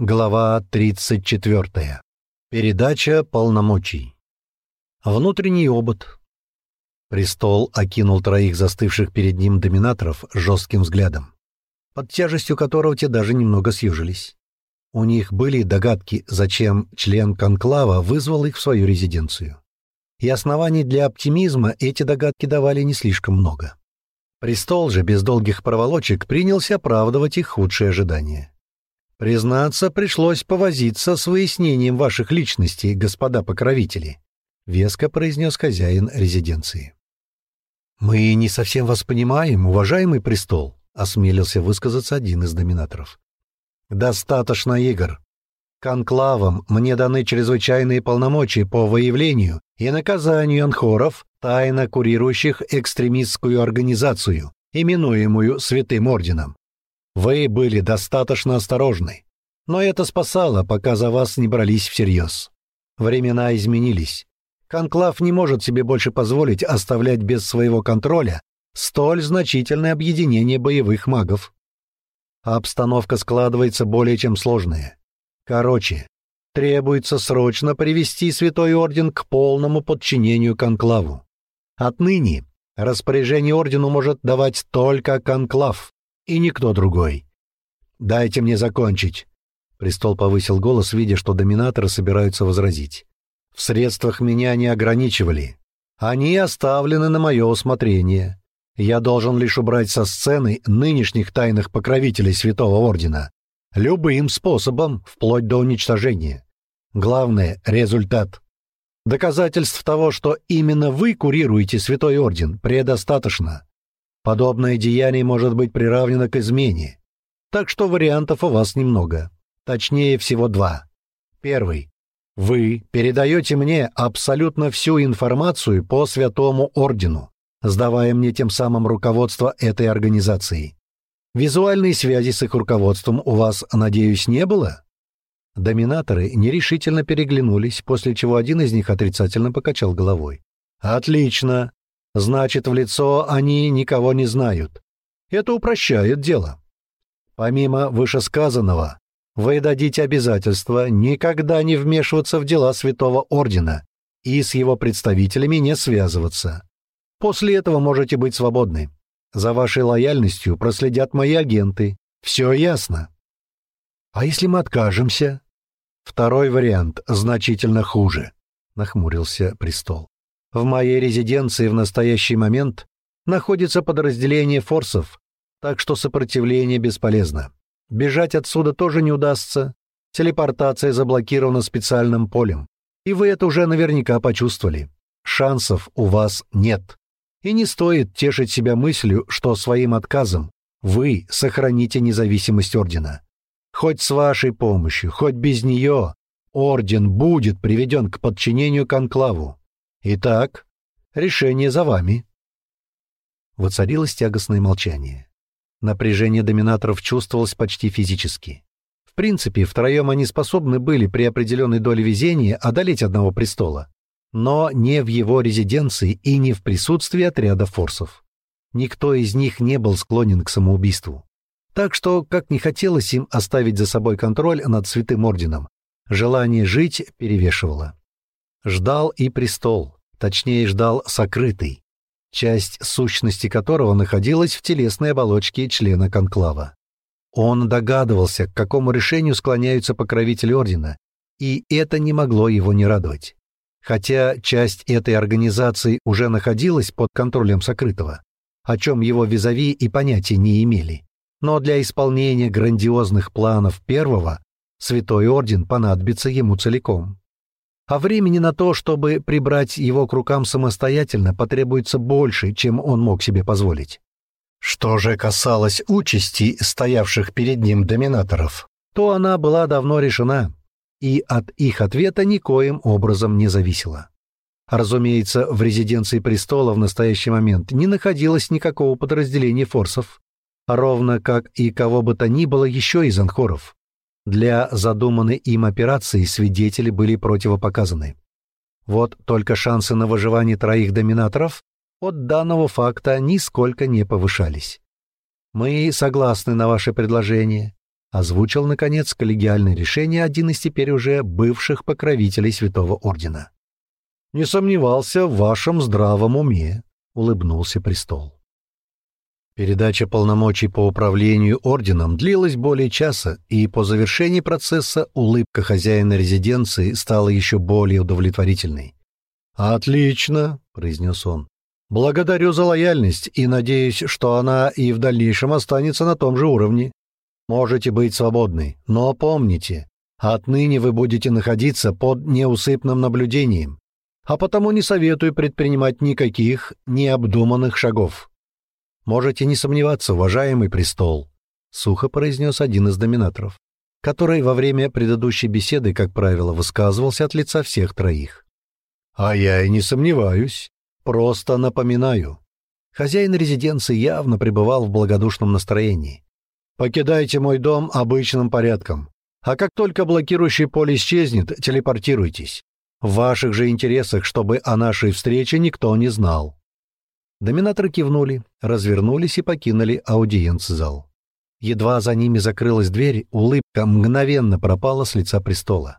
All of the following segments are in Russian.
Глава 34. Передача полномочий. Внутренний обод. Престол окинул троих застывших перед ним доминаторов жестким взглядом, под тяжестью которого те даже немного съежились. У них были догадки, зачем член конклава вызвал их в свою резиденцию. И оснований для оптимизма эти догадки давали не слишком много. Престол же без долгих проволочек принялся оправдывать их худшие ожидания. «Признаться, пришлось повозиться с выяснением ваших личностей, господа покровители», — веско произнес хозяин резиденции. «Мы не совсем вас понимаем, уважаемый престол», — осмелился высказаться один из доминаторов. «Достаточно игр. Конклавам мне даны чрезвычайные полномочия по выявлению и наказанию анхоров, тайно курирующих экстремистскую организацию, именуемую Святым Орденом. Вы были достаточно осторожны, но это спасало, пока за вас не брались всерьез. Времена изменились. Конклав не может себе больше позволить оставлять без своего контроля столь значительное объединение боевых магов. Обстановка складывается более чем сложная. Короче, требуется срочно привести Святой Орден к полному подчинению Конклаву. Отныне распоряжение Ордену может давать только Конклав и никто другой. Дайте мне закончить. Престол повысил голос, видя, что доминаторы собираются возразить. В средствах меня не ограничивали. Они оставлены на мое усмотрение. Я должен лишь убрать со сцены нынешних тайных покровителей Святого Ордена. Любым способом, вплоть до уничтожения. Главное — результат. Доказательств того, что именно вы курируете Святой Орден, предостаточно. Подобное деяние может быть приравнено к измене. Так что вариантов у вас немного. Точнее, всего два. Первый. Вы передаете мне абсолютно всю информацию по Святому Ордену, сдавая мне тем самым руководство этой организации. Визуальной связи с их руководством у вас, надеюсь, не было? Доминаторы нерешительно переглянулись, после чего один из них отрицательно покачал головой. «Отлично. Значит, в лицо они никого не знают. Это упрощает дело. Помимо вышесказанного, вы дадите обязательство никогда не вмешиваться в дела Святого Ордена и с его представителями не связываться. После этого можете быть свободны. За вашей лояльностью проследят мои агенты. Все ясно. А если мы откажемся? Второй вариант значительно хуже, нахмурился престол. В моей резиденции в настоящий момент находится подразделение форсов, так что сопротивление бесполезно. Бежать отсюда тоже не удастся. Телепортация заблокирована специальным полем. И вы это уже наверняка почувствовали. Шансов у вас нет. И не стоит тешить себя мыслью, что своим отказом вы сохраните независимость Ордена. Хоть с вашей помощью, хоть без нее, Орден будет приведен к подчинению Конклаву. Итак, решение за вами. Воцарилось тягостное молчание. Напряжение доминаторов чувствовалось почти физически. В принципе, втроем они способны были при определенной доле везения одолеть одного престола. Но не в его резиденции и не в присутствии отряда форсов. Никто из них не был склонен к самоубийству. Так что, как не хотелось им оставить за собой контроль над Святым Орденом, желание жить перевешивало. Ждал и престол, точнее ждал сокрытый, часть сущности которого находилась в телесной оболочке члена конклава. Он догадывался, к какому решению склоняются покровители Ордена, и это не могло его не радовать. Хотя часть этой организации уже находилась под контролем сокрытого, о чем его визави и понятия не имели. Но для исполнения грандиозных планов первого Святой Орден понадобится ему целиком а времени на то, чтобы прибрать его к рукам самостоятельно, потребуется больше, чем он мог себе позволить. Что же касалось участи стоявших перед ним доминаторов, то она была давно решена, и от их ответа никоим образом не зависела. Разумеется, в резиденции престола в настоящий момент не находилось никакого подразделения форсов, ровно как и кого бы то ни было еще из анхоров. Для задуманной им операции свидетели были противопоказаны. Вот только шансы на выживание троих доминаторов от данного факта нисколько не повышались. Мы согласны на ваше предложение. Озвучил, наконец, коллегиальное решение один из теперь уже бывших покровителей Святого Ордена. «Не сомневался в вашем здравом уме», — улыбнулся престол. Передача полномочий по управлению орденом длилась более часа, и по завершении процесса улыбка хозяина резиденции стала еще более удовлетворительной. «Отлично», — произнес он. «Благодарю за лояльность и надеюсь, что она и в дальнейшем останется на том же уровне. Можете быть свободны, но помните, отныне вы будете находиться под неусыпным наблюдением, а потому не советую предпринимать никаких необдуманных шагов». «Можете не сомневаться, уважаемый престол», — сухо произнес один из доминаторов, который во время предыдущей беседы, как правило, высказывался от лица всех троих. «А я и не сомневаюсь. Просто напоминаю». Хозяин резиденции явно пребывал в благодушном настроении. «Покидайте мой дом обычным порядком. А как только блокирующее поле исчезнет, телепортируйтесь. В ваших же интересах, чтобы о нашей встрече никто не знал». Доминаторы кивнули, развернулись и покинули аудиенц-зал. Едва за ними закрылась дверь, улыбка мгновенно пропала с лица престола.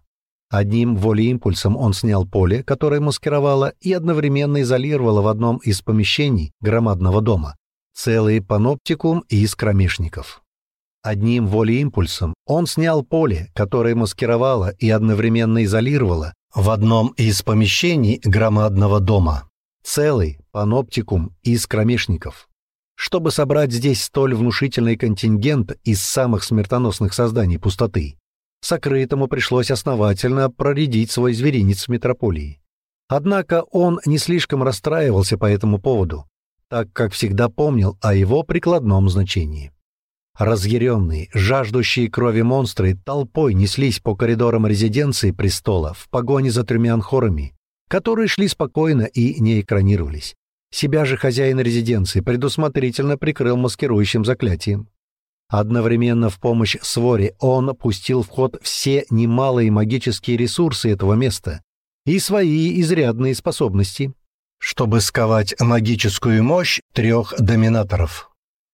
Одним волеимпульсом он снял поле, которое маскировало и одновременно изолировало в одном из помещений громадного дома целый паноптикум из кромешников. Одним волеимпульсом он снял поле, которое маскировало и одновременно изолировало в одном из помещений громадного дома целый паноптикум из кромешников. Чтобы собрать здесь столь внушительный контингент из самых смертоносных созданий пустоты, сокрытому пришлось основательно проредить свой зверинец в метрополии. Однако он не слишком расстраивался по этому поводу, так как всегда помнил о его прикладном значении. Разъяренные, жаждущие крови монстры толпой неслись по коридорам резиденции престола в погоне за тремя анхорами, которые шли спокойно и не экранировались. Себя же хозяин резиденции предусмотрительно прикрыл маскирующим заклятием. Одновременно в помощь своре он пустил в ход все немалые магические ресурсы этого места и свои изрядные способности, чтобы сковать магическую мощь трех доминаторов.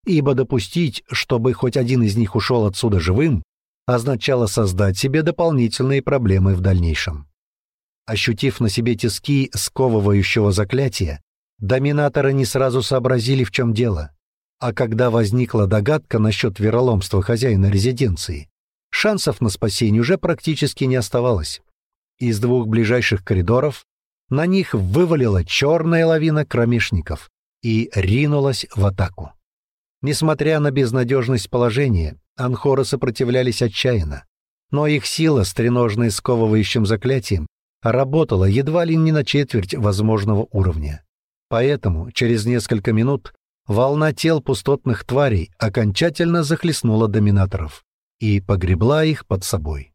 Ибо допустить, чтобы хоть один из них ушел отсюда живым, означало создать себе дополнительные проблемы в дальнейшем. Ощутив на себе тиски сковывающего заклятия, доминаторы не сразу сообразили, в чем дело. А когда возникла догадка насчет вероломства хозяина резиденции, шансов на спасение уже практически не оставалось. Из двух ближайших коридоров на них вывалила черная лавина кромешников и ринулась в атаку. Несмотря на безнадежность положения, анхоры сопротивлялись отчаянно, но их сила, стреножная сковывающим заклятием, работала едва ли не на четверть возможного уровня. Поэтому через несколько минут волна тел пустотных тварей окончательно захлестнула доминаторов и погребла их под собой.